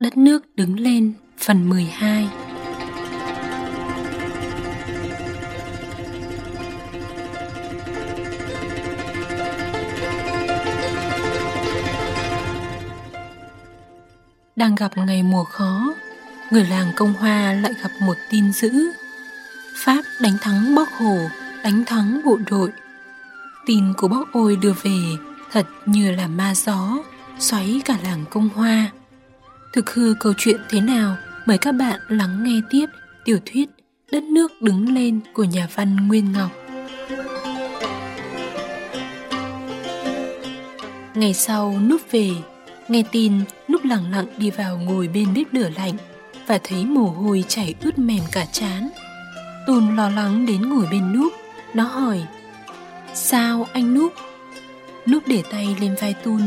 Đất nước đứng lên phần 12 Đang gặp ngày mùa khó, người làng Công Hoa lại gặp một tin dữ. Pháp đánh thắng Bóc Hồ, đánh thắng bộ đội. Tin của Bóc Ôi đưa về thật như là ma gió, xoáy cả làng Công Hoa. Thực hư câu chuyện thế nào, mời các bạn lắng nghe tiếp tiểu thuyết Đất nước đứng lên của nhà văn Nguyên Ngọc. Ngày sau núp về, nghe tin núp lặng lặng đi vào ngồi bên bếp lửa lạnh và thấy mồ hôi chảy ướt mềm cả chán. Tùn lo lắng đến ngồi bên núp, nó hỏi Sao anh núp? Núp để tay lên vai Tùn.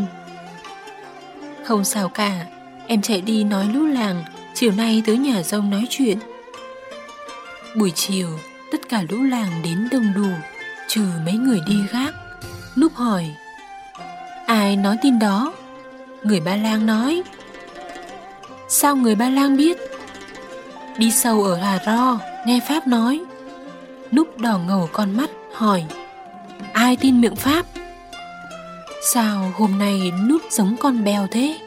Không sao cả, Em chạy đi nói lũ làng, Chiều nay tới nhà rông nói chuyện. Buổi chiều, Tất cả lũ làng đến đông đủ, Trừ mấy người đi gác. Núp hỏi, Ai nói tin đó? Người Ba Lang nói, Sao người Ba Lang biết? Đi sâu ở Hà Ro, Nghe Pháp nói. Núp đỏ ngầu con mắt, hỏi, Ai tin miệng Pháp? Sao hôm nay núp giống con bèo thế?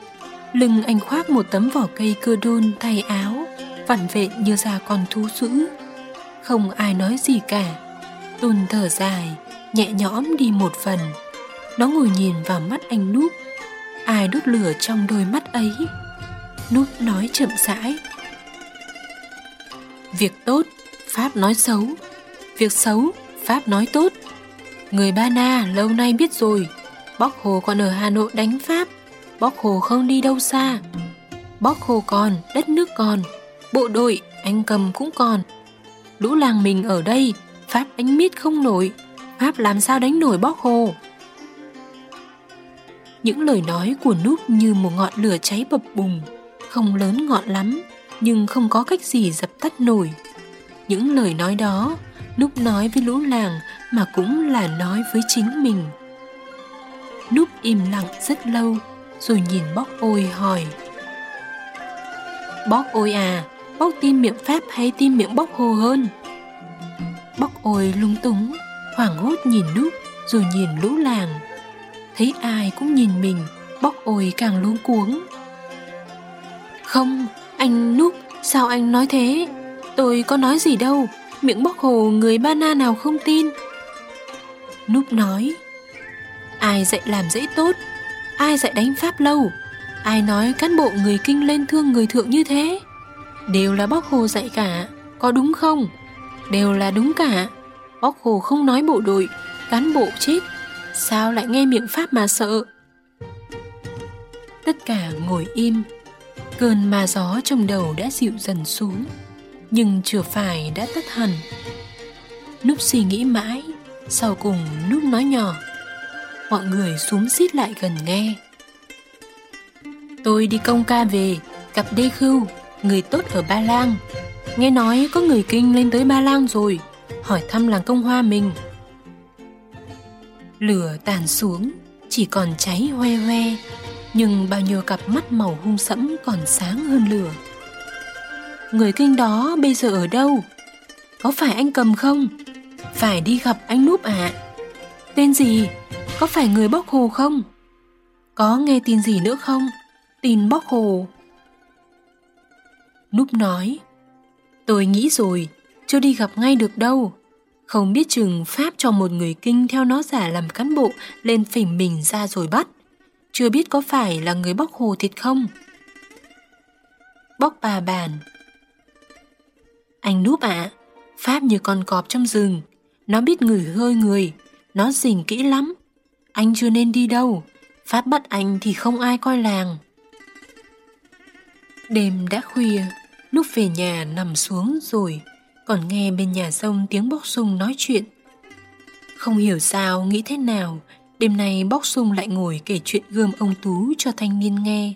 Lưng anh khoác một tấm vỏ cây cưa đôn thay áo, vặn vẹn như da con thú dữ. Không ai nói gì cả. Tôn thở dài, nhẹ nhõm đi một phần. Nó ngồi nhìn vào mắt anh Núp. Ai đốt lửa trong đôi mắt ấy? Núp nói chậm rãi. Việc tốt, Pháp nói xấu. Việc xấu, Pháp nói tốt. Người Ba Na lâu nay biết rồi, Bóc Hồ còn ở Hà Nội đánh Pháp. Bóc Hồ không đi đâu xa. Bóc Hồ còn, đất nước còn, bộ đội, anh cầm cũng còn. Lũ làng mình ở đây, Pháp đánh miết không nổi, Pháp làm sao đánh nổi Bóc Hồ. Những lời nói của Núp như một ngọn lửa cháy bập bùng, không lớn ngọn lắm, nhưng không có cách gì dập tắt nổi. Những lời nói đó, Núp nói với lũ làng mà cũng là nói với chính mình. Núp im lặng rất lâu, rồi nhìn bóc ôi hỏi Bóc ôi à, bóc tim miệng Pháp hay tim miệng bóc hồ hơn? Bóc ôi lung túng, hoảng hốt nhìn núp rồi nhìn lũ làng. Thấy ai cũng nhìn mình, bóc ôi càng luống cuống. Không, anh núp, sao anh nói thế? Tôi có nói gì đâu, miệng bóc hồ người ba na nào không tin. Núp nói, ai dạy làm dễ tốt Ai dạy đánh Pháp lâu? Ai nói cán bộ người kinh lên thương người thượng như thế? Đều là bóc hồ dạy cả, Có đúng không? Đều là đúng cả. Bóc hồ không nói bộ đội, Cán bộ chết. Sao lại nghe miệng Pháp mà sợ? Tất cả ngồi im. Cơn mà gió trong đầu đã dịu dần xuống, Nhưng chưa phải đã tắt hẳn. Núp suy nghĩ mãi, Sau cùng Núp nói nhỏ mọi người xúm xít lại gần nghe. Tôi đi công ca về, gặp Đê Khưu, người tốt ở Ba Lang. Nghe nói có người kinh lên tới Ba Lang rồi, hỏi thăm làng công hoa mình. Lửa tàn xuống, chỉ còn cháy hoe hoe, nhưng bao nhiêu cặp mắt màu hung sẫm còn sáng hơn lửa. Người kinh đó bây giờ ở đâu? Có phải anh cầm không? Phải đi gặp anh Núp ạ. À? Tên gì? Có phải người bóc hồ không? Có nghe tin gì nữa không? Tin bóc hồ. Núp nói, tôi nghĩ rồi, chưa đi gặp ngay được đâu. Không biết chừng Pháp cho một người kinh theo nó giả làm cán bộ lên phỉnh mình ra rồi bắt. Chưa biết có phải là người bóc hồ thịt không? Bóc bà bàn. Anh núp ạ, Pháp như con cọp trong rừng. Nó biết ngửi hơi người, nó rình kỹ lắm. Anh chưa nên đi đâu, Pháp bắt anh thì không ai coi làng. Đêm đã khuya, lúc về nhà nằm xuống rồi, còn nghe bên nhà sông tiếng bóc sung nói chuyện. Không hiểu sao, nghĩ thế nào, đêm nay bóc sung lại ngồi kể chuyện gươm ông Tú cho thanh niên nghe.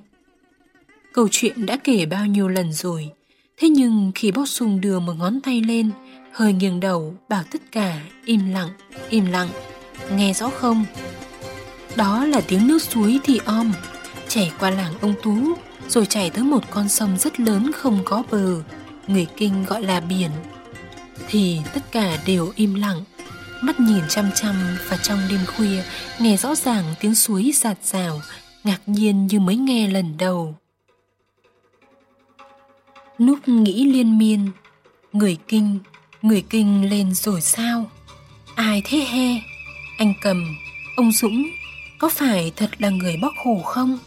Câu chuyện đã kể bao nhiêu lần rồi, thế nhưng khi bóc sung đưa một ngón tay lên, hơi nghiêng đầu bảo tất cả im lặng, im lặng, nghe rõ không? Đó là tiếng nước suối thì om chảy qua làng ông Tú rồi chảy tới một con sông rất lớn không có bờ, người kinh gọi là biển. Thì tất cả đều im lặng, mắt nhìn chăm chăm và trong đêm khuya nghe rõ ràng tiếng suối giạt rào, ngạc nhiên như mới nghe lần đầu. Núp nghĩ liên miên, người kinh, người kinh lên rồi sao? Ai thế he? Anh cầm, ông Dũng, có phải thật là người bóc hổ không?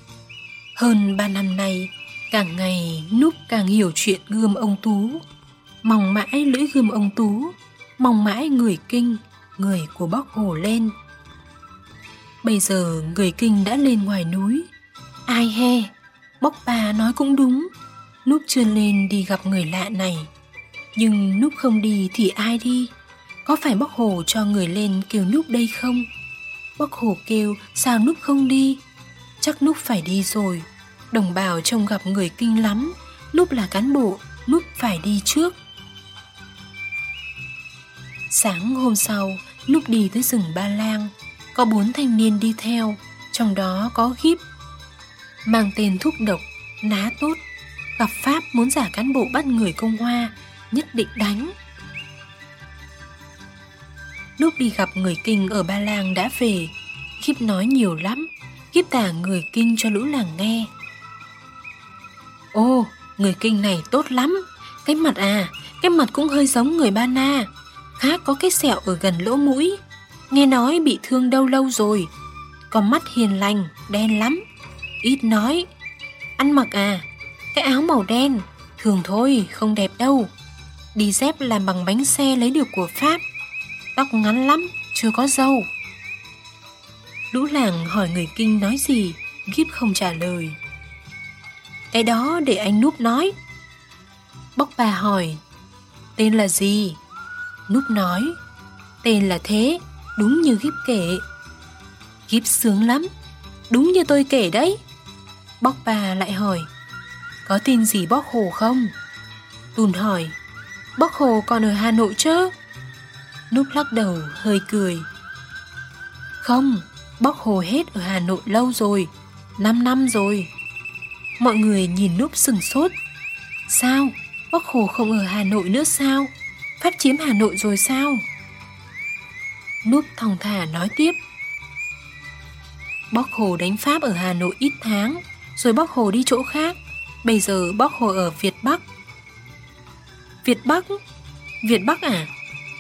Hơn ba năm nay, càng ngày Núp càng hiểu chuyện gươm ông Tú. Mong mãi lưỡi gươm ông Tú, mong mãi người kinh, người của bóc hổ lên. Bây giờ người kinh đã lên ngoài núi. Ai he, bóc bà nói cũng đúng. Núp chưa lên đi gặp người lạ này. Nhưng Núp không đi thì ai đi? Có phải bóc hổ cho người lên kêu Núp đây không? Bác Hồ kêu sao Núp không đi? Chắc Núp phải đi rồi. Đồng bào trông gặp người kinh lắm. Núp là cán bộ, Núp phải đi trước. Sáng hôm sau, Núp đi tới rừng Ba Lang. Có bốn thanh niên đi theo, trong đó có Gíp. Mang tên thuốc độc, ná tốt. Gặp Pháp muốn giả cán bộ bắt người công hoa, nhất định đánh. Lúc đi gặp người kinh ở Ba Lan đã về, Khiếp nói nhiều lắm, Khiếp tả người kinh cho lũ làng nghe. Ô, người kinh này tốt lắm, cái mặt à, cái mặt cũng hơi giống người Ba Na, khác có cái sẹo ở gần lỗ mũi, nghe nói bị thương đâu lâu rồi, còn mắt hiền lành, đen lắm, ít nói. Ăn mặc à, cái áo màu đen, thường thôi, không đẹp đâu. Đi dép làm bằng bánh xe lấy được của Pháp, tóc ngắn lắm, chưa có dâu. Lũ làng hỏi người kinh nói gì, Gíp không trả lời. Cái đó để anh Núp nói. Bóc bà hỏi, tên là gì? Núp nói, tên là thế, đúng như Gíp kể. Gíp sướng lắm, đúng như tôi kể đấy. Bóc bà lại hỏi, có tin gì bóc hồ không? Tùn hỏi, bóc hồ còn ở Hà Nội chứ? Núp lắc đầu hơi cười. Không, bóc hồ hết ở Hà Nội lâu rồi, 5 năm rồi. Mọi người nhìn Núp sừng sốt. Sao? Bóc hồ không ở Hà Nội nữa sao? Phát chiếm Hà Nội rồi sao? Núp thong thả nói tiếp. Bóc hồ đánh Pháp ở Hà Nội ít tháng, rồi bóc hồ đi chỗ khác. Bây giờ bóc hồ ở Việt Bắc. Việt Bắc? Việt Bắc à?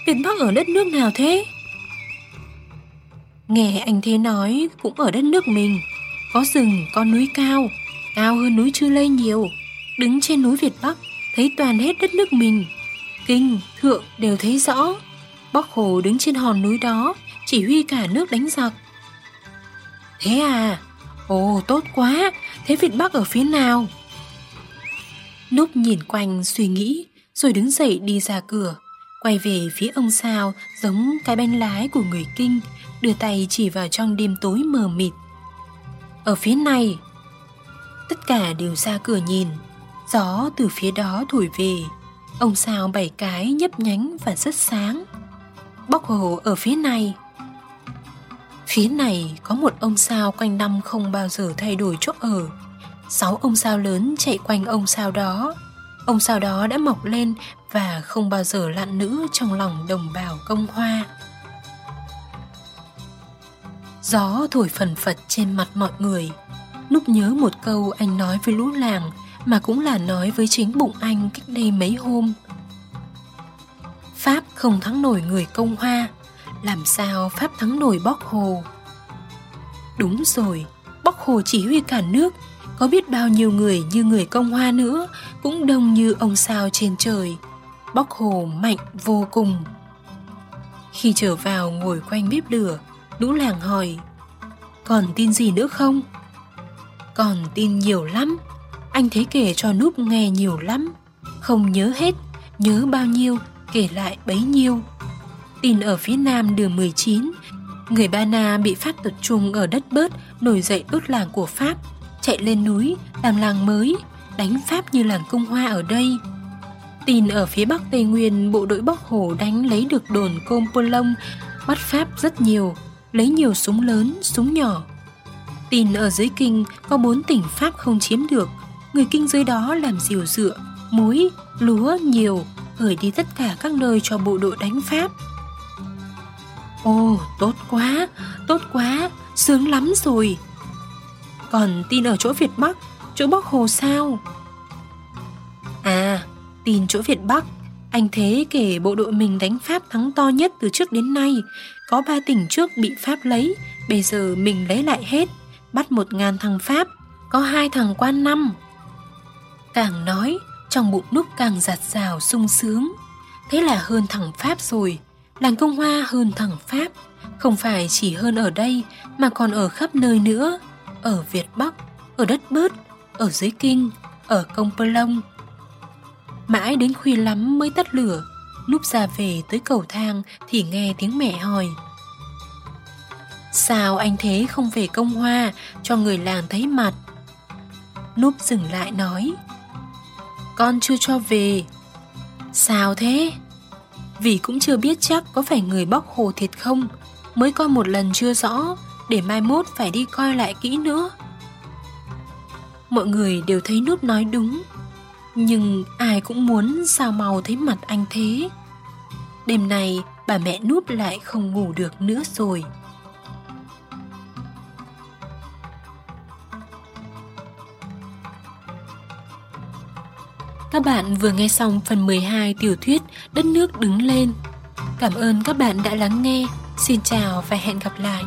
Việt Bắc ở đất nước nào thế? Nghe anh thế nói cũng ở đất nước mình Có rừng, có núi cao Cao hơn núi Chư Lây nhiều. Đứng trên núi Việt Bắc Thấy toàn hết đất nước mình. Kinh, thượng đều thấy rõ. Bóc Hồ đứng trên hòn núi đó Chỉ huy cả nước đánh giặc. Thế à? Ồ tốt quá! Thế Việt Bắc ở phía nào? Núp nhìn quanh suy nghĩ Rồi đứng dậy đi ra cửa. Quay về phía ông sao Giống cái bánh lái của người kinh đưa tay chỉ vào trong đêm tối mờ mịt. Ở phía này, tất cả đều ra cửa nhìn, gió từ phía đó thổi về, ông sao bảy cái nhấp nhánh và rất sáng. Bóc hồ ở phía này. Phía này có một ông sao quanh năm không bao giờ thay đổi chỗ ở. Sáu ông sao lớn chạy quanh ông sao đó. Ông sao đó đã mọc lên và không bao giờ lặn nữ trong lòng đồng bào công hoa. Gió thổi phần phật trên mặt mọi người. Lúc nhớ một câu anh nói với lũ làng, Mà cũng là nói với chính bụng anh cách đây mấy hôm. Pháp không thắng nổi người công hoa, Làm sao Pháp thắng nổi bóc hồ? Đúng rồi Bóc hồ chỉ huy cả nước, Có biết bao nhiêu người như người công hoa nữa, Cũng đông như ông sao trên trời. Bóc hồ mạnh vô cùng. Khi trở vào ngồi quanh bếp lửa, Lũ làng hỏi, Còn tin gì nữa không? Còn tin nhiều lắm. Anh thấy kể cho núp nghe nhiều lắm. Không nhớ hết, Nhớ bao nhiêu, kể lại bấy nhiêu. Tin ở phía nam đường 19 Người Ba Na bị Pháp tập trung ở đất bớt, Nổi dậy đốt làng của Pháp, Chạy lên núi, làm làng mới, Đánh Pháp như làng cung hoa ở đây. Tin ở phía bắc Tây Nguyên Bộ đội Bắc Hồ đánh lấy được đồn Côm Pô Long, Bắt Pháp rất nhiều lấy nhiều súng lớn, súng nhỏ. Tin ở dưới kinh có bốn tỉnh Pháp không chiếm được, người kinh dưới đó làm diều dựa, muối, lúa nhiều, gửi đi tất cả các nơi cho bộ đội đánh Pháp. Ồ, tốt quá, tốt quá, sướng lắm rồi. Còn tin ở chỗ Việt Bắc, chỗ Bắc Hồ sao? Tin chỗ Việt Bắc, anh Thế kể bộ đội mình đánh Pháp thắng to nhất từ trước đến nay, có ba tỉnh trước bị Pháp lấy, bây giờ mình lấy lại hết, bắt một ngàn thằng Pháp, có hai thằng quan năm. Càng nói, trong bụng núp càng giặt rào sung sướng. Thế là hơn thằng Pháp rồi, làng công hoa hơn thằng Pháp, không phải chỉ hơn ở đây mà còn ở khắp nơi nữa, ở Việt Bắc, ở đất bớt, ở dưới kinh, ở công pơ Long. Mãi đến khuya lắm mới tắt lửa, núp ra về tới cầu thang thì nghe tiếng mẹ hỏi. Sao anh thế không về công hoa cho người làng thấy mặt? Núp dừng lại nói Con chưa cho về Sao thế? Vì cũng chưa biết chắc có phải người bóc hồ thiệt không Mới coi một lần chưa rõ Để mai mốt phải đi coi lại kỹ nữa Mọi người đều thấy Núp nói đúng nhưng ai cũng muốn sao màu thấy mặt anh thế Đêm nay bà mẹ Núp lại không ngủ được nữa rồi Các bạn vừa nghe xong phần 12 tiểu thuyết Đất nước đứng lên. Cảm ơn các bạn đã lắng nghe. Xin chào và hẹn gặp lại.